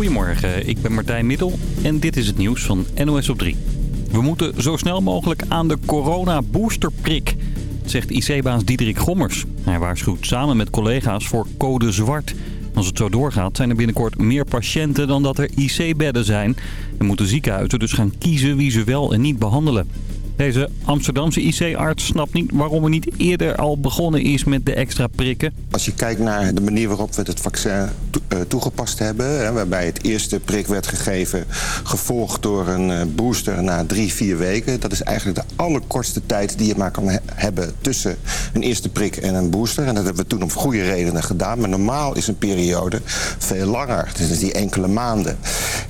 Goedemorgen, ik ben Martijn Middel en dit is het nieuws van NOS op 3. We moeten zo snel mogelijk aan de corona-boosterprik, zegt IC-baas Diederik Gommers. Hij waarschuwt samen met collega's voor code zwart. Als het zo doorgaat zijn er binnenkort meer patiënten dan dat er IC-bedden zijn. En moeten ziekenhuizen dus gaan kiezen wie ze wel en niet behandelen. Deze Amsterdamse IC-arts snapt niet waarom er niet eerder al begonnen is met de extra prikken. Als je kijkt naar de manier waarop we het vaccin toegepast hebben... Waarbij het eerste prik werd gegeven... gevolgd door een booster na drie, vier weken... dat is eigenlijk de allerkortste tijd die je maar kan hebben... tussen een eerste prik en een booster. En dat hebben we toen om goede redenen gedaan. Maar normaal is een periode veel langer. Dus die enkele maanden.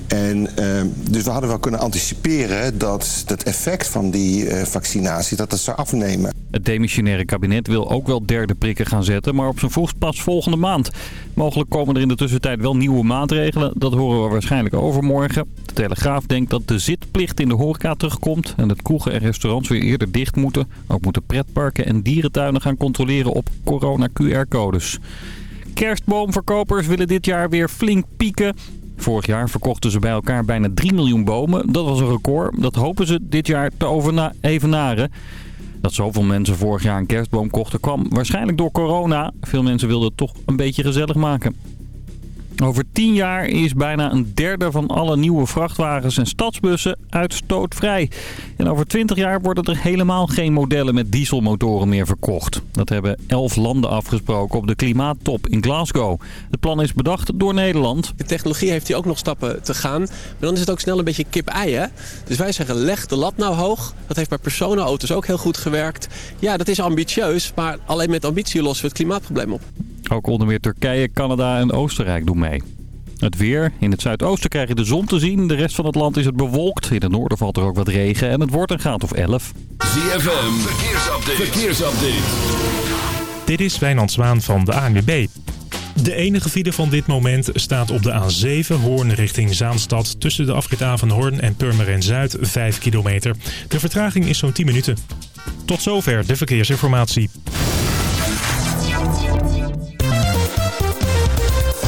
En, uh, dus we hadden wel kunnen anticiperen dat het effect van die vaccinatie, dat het zou afnemen. Het demissionaire kabinet wil ook wel derde prikken gaan zetten, maar op zijn vroegst pas volgende maand. Mogelijk komen er in de tussentijd wel nieuwe maatregelen. Dat horen we waarschijnlijk overmorgen. De Telegraaf denkt dat de zitplicht in de horeca terugkomt en dat kroegen en restaurants weer eerder dicht moeten. Ook moeten pretparken en dierentuinen gaan controleren op corona-QR-codes. Kerstboomverkopers willen dit jaar weer flink pieken. Vorig jaar verkochten ze bij elkaar bijna 3 miljoen bomen. Dat was een record. Dat hopen ze dit jaar te evenaren. Dat zoveel mensen vorig jaar een kerstboom kochten kwam waarschijnlijk door corona. Veel mensen wilden het toch een beetje gezellig maken. Over 10 jaar is bijna een derde van alle nieuwe vrachtwagens en stadsbussen uitstootvrij. En over 20 jaar worden er helemaal geen modellen met dieselmotoren meer verkocht. Dat hebben 11 landen afgesproken op de klimaattop in Glasgow. Het plan is bedacht door Nederland. De technologie heeft hier ook nog stappen te gaan. Maar dan is het ook snel een beetje kip-ei? Dus wij zeggen, leg de lat nou hoog. Dat heeft bij personenauto's ook heel goed gewerkt. Ja, dat is ambitieus, maar alleen met ambitie lossen we het klimaatprobleem op. Ook onder meer Turkije, Canada en Oostenrijk doen mee. Het weer. In het zuidoosten krijg je de zon te zien. De rest van het land is het bewolkt. In het noorden valt er ook wat regen. En het wordt een graad of 11. ZFM. Verkeersupdate. Verkeersupdate. Dit is Wijnand Zwaan van de ANWB. De enige file van dit moment staat op de A7 Hoorn richting Zaanstad... tussen de afrit Hoorn en Purmerend Zuid 5 kilometer. De vertraging is zo'n 10 minuten. Tot zover de verkeersinformatie.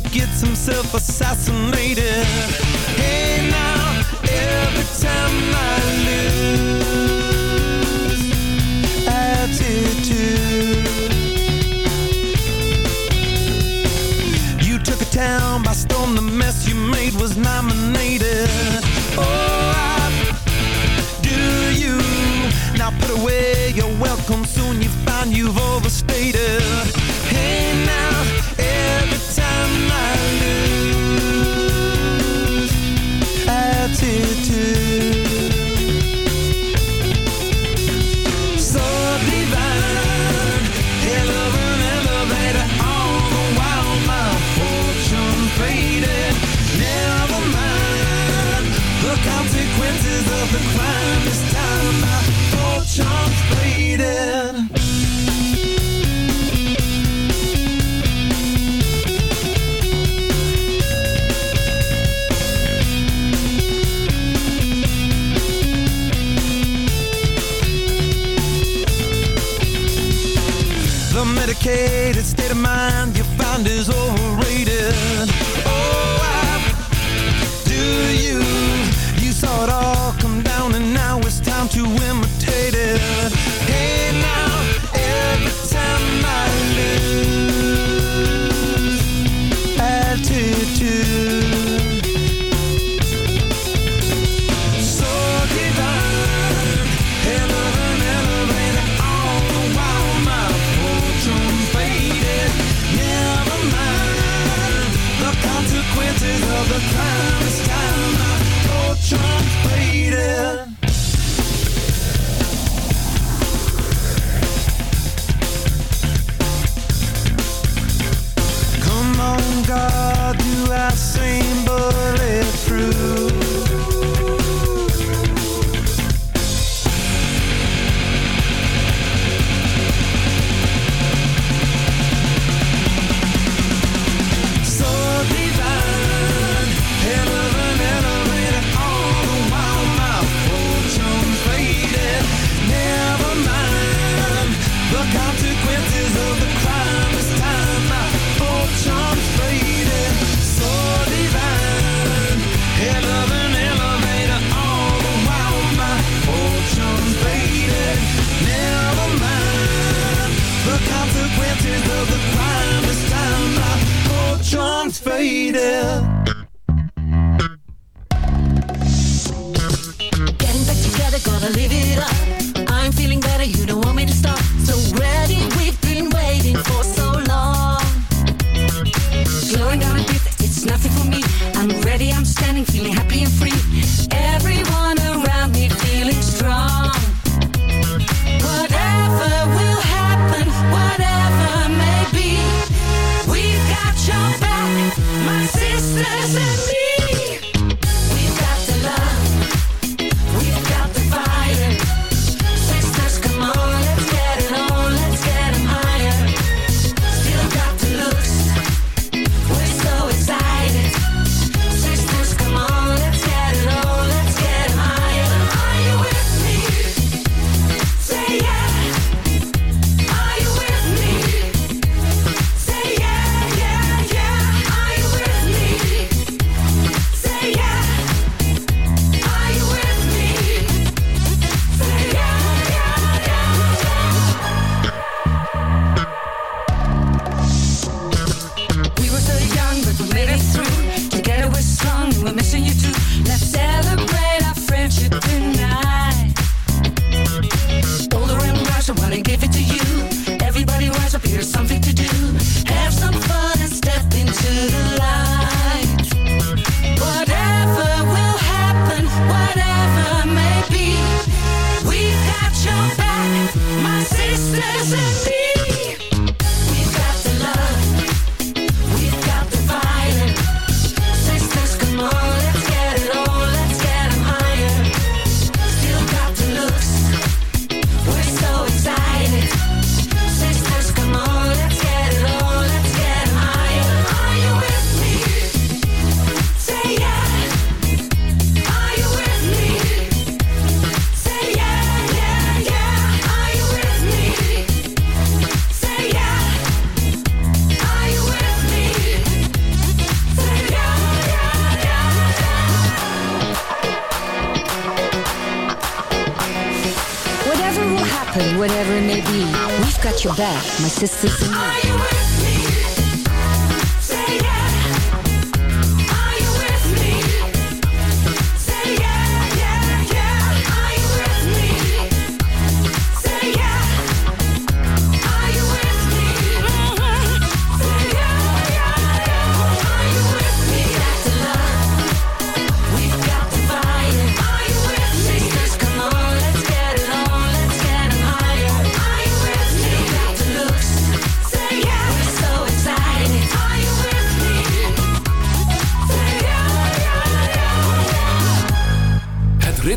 Gets himself assassinated. My sisters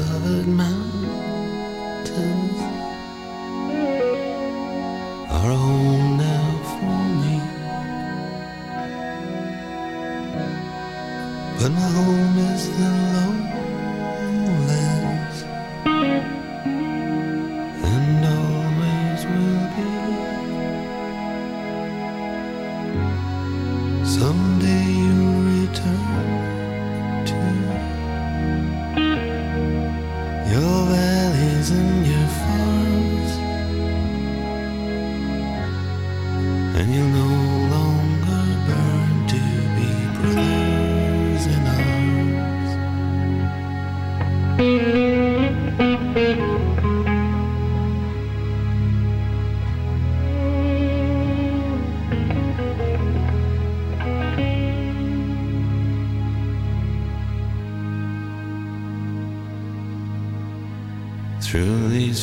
covered my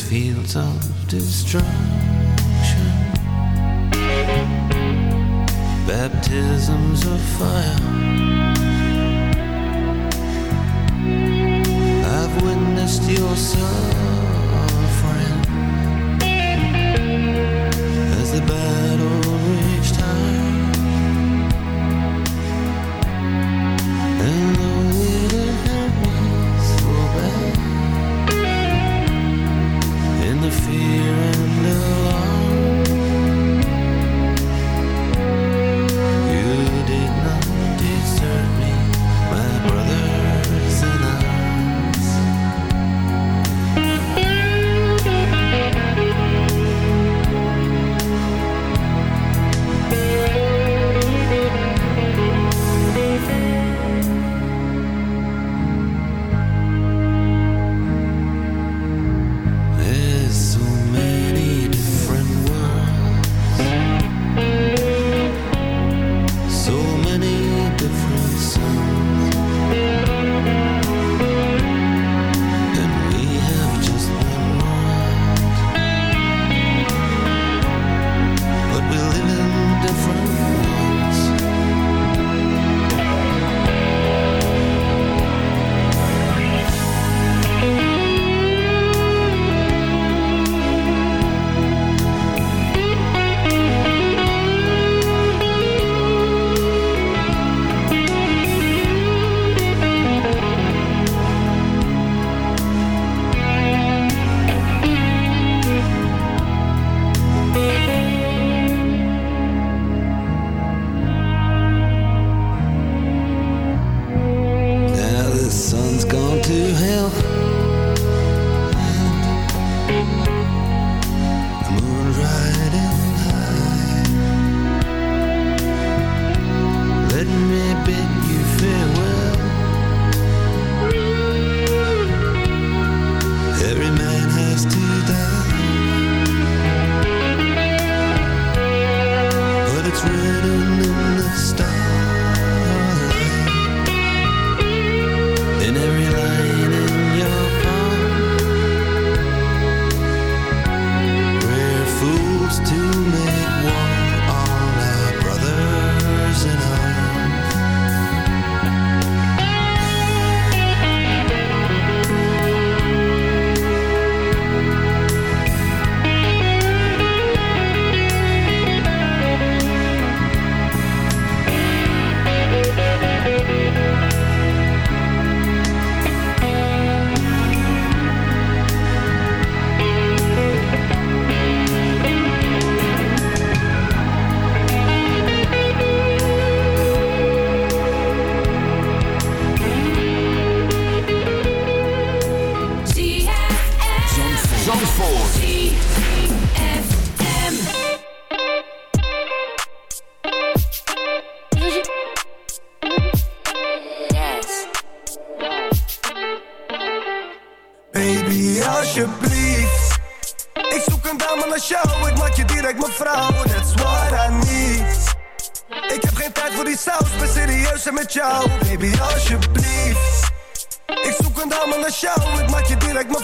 fields of destruction. Baptisms of fire. Die saus, ben serieus met jou. Baby, alsjeblieft. Ik zoek een dame naar jou, ik maak je direct mijn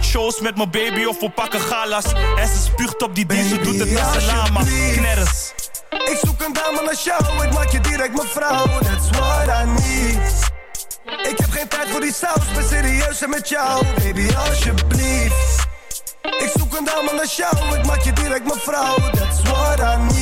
Shows met mijn baby of we pakken galas. En ze spuugt op die die, ze doet het z'n lama. Knerres. Ik zoek een dame naar jou, ik maak je direct mijn vrouw, that's what I need. Ik heb geen tijd voor die saus, ben serieus en met jou, baby, alsjeblieft. Ik zoek een dame naar jou, ik maak je direct mijn vrouw, that's what I need.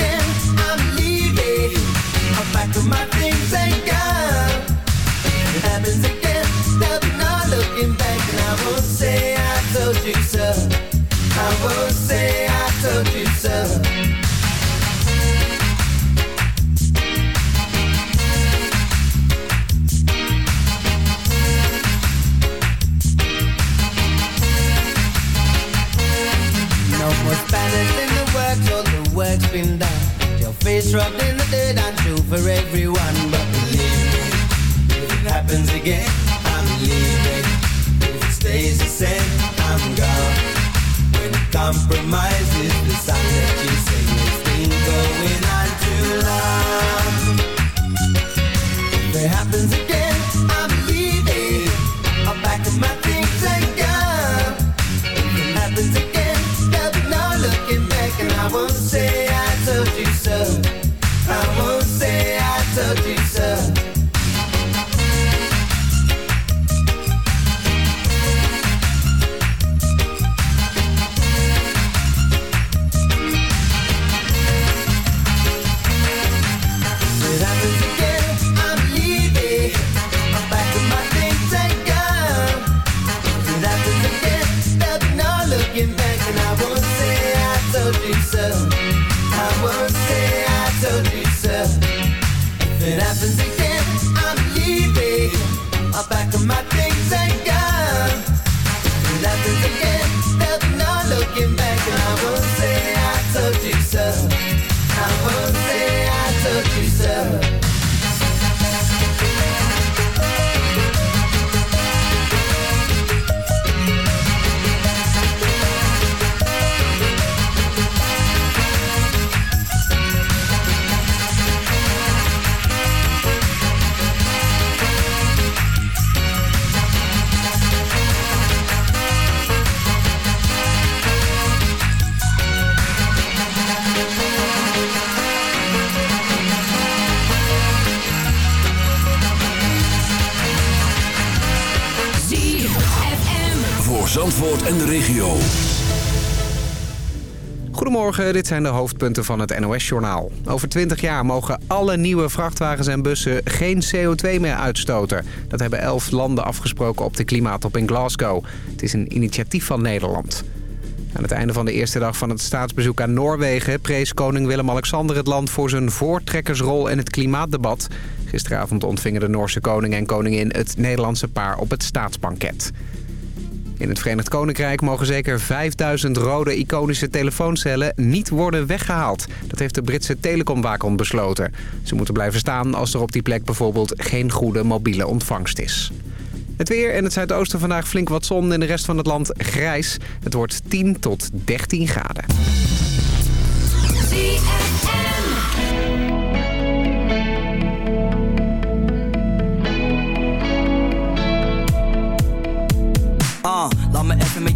I'm pack up my things and. It happens again, there'll be no looking back, and I won't say I told you so. I won't say I told you so. No more Spanish in the all the work's been done. Face rubbed in the dirt, I'm true for everyone. But believe me, if it happens again, I'm leaving. If it stays the same, I'm gone. When compromise is the song that you sing, it's been going on too long. Dit zijn de hoofdpunten van het NOS-journaal. Over 20 jaar mogen alle nieuwe vrachtwagens en bussen geen CO2 meer uitstoten. Dat hebben elf landen afgesproken op de klimaattop in Glasgow. Het is een initiatief van Nederland. Aan het einde van de eerste dag van het staatsbezoek aan Noorwegen... prees koning Willem-Alexander het land voor zijn voortrekkersrol in het klimaatdebat. Gisteravond ontvingen de Noorse koning en koningin het Nederlandse paar op het staatsbanket. In het Verenigd Koninkrijk mogen zeker 5000 rode iconische telefooncellen niet worden weggehaald. Dat heeft de Britse telecomwaakhond besloten. Ze moeten blijven staan als er op die plek bijvoorbeeld geen goede mobiele ontvangst is. Het weer in het zuidoosten vandaag flink wat zon. In de rest van het land grijs. Het wordt 10 tot 13 graden.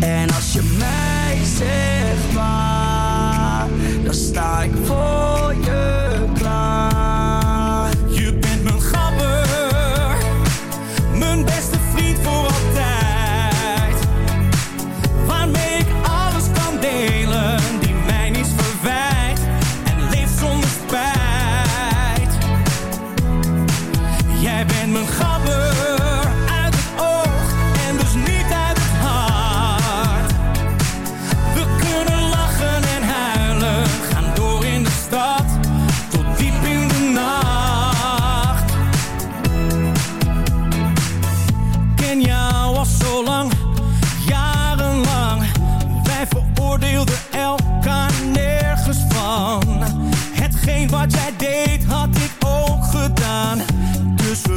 En als je mij zegt waar, dan sta ik voor je klaar.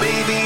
baby.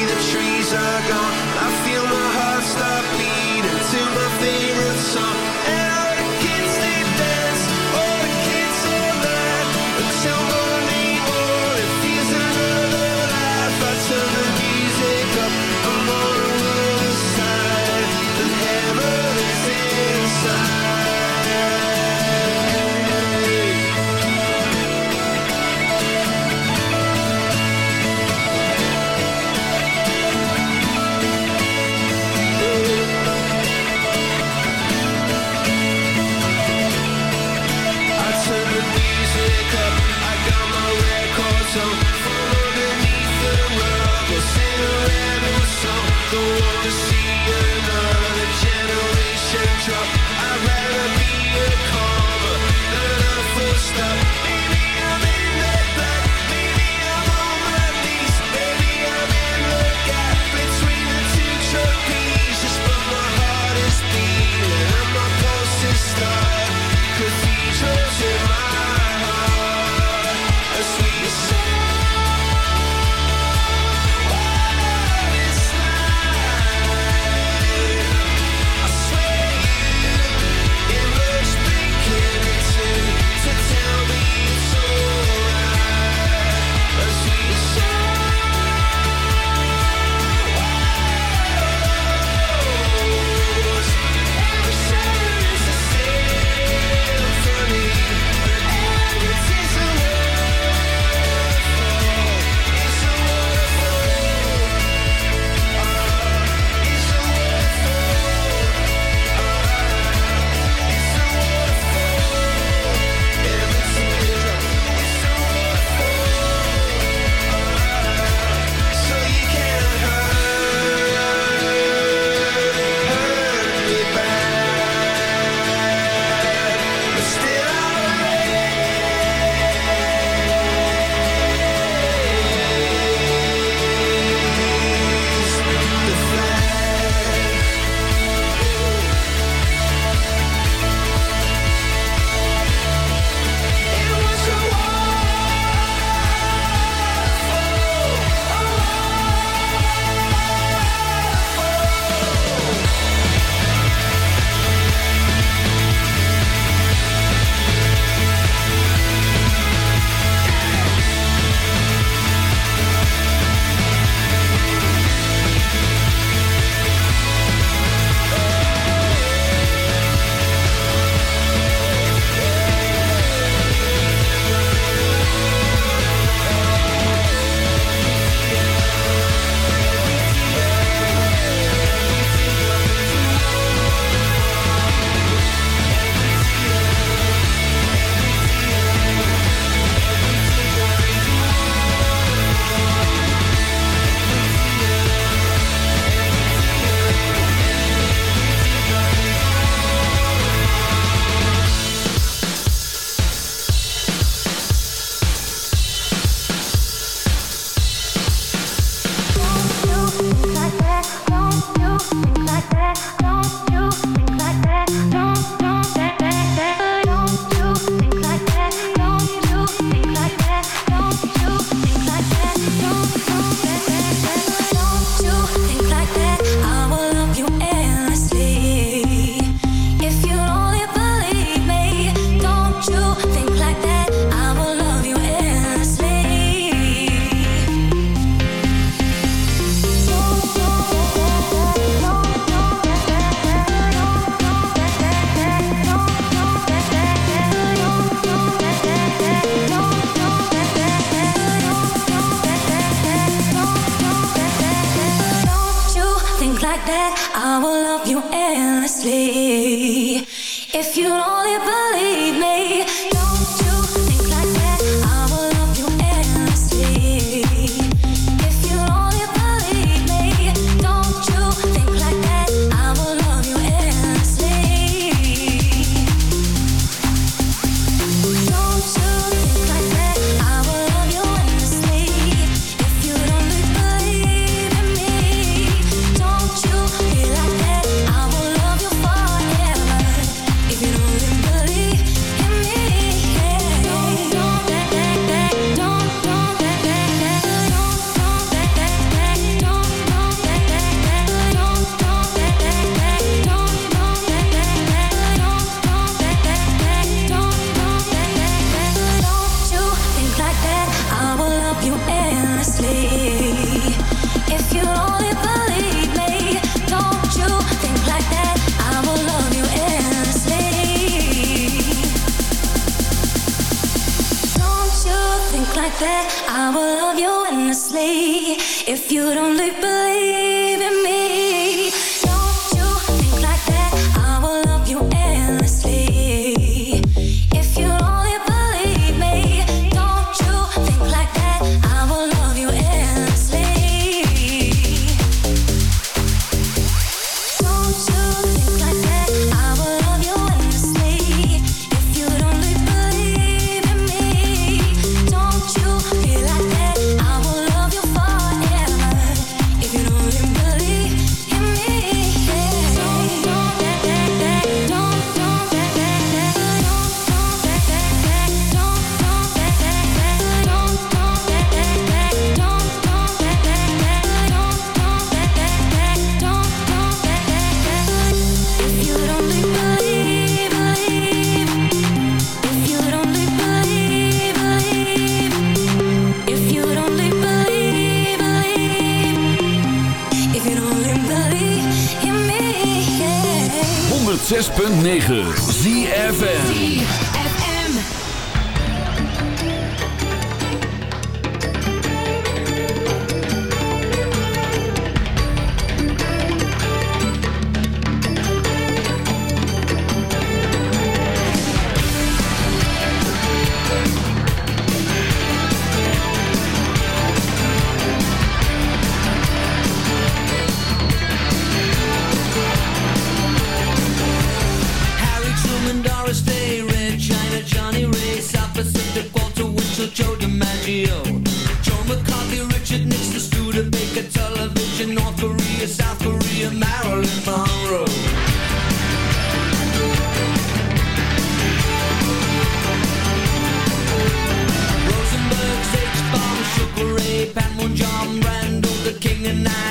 The King and I,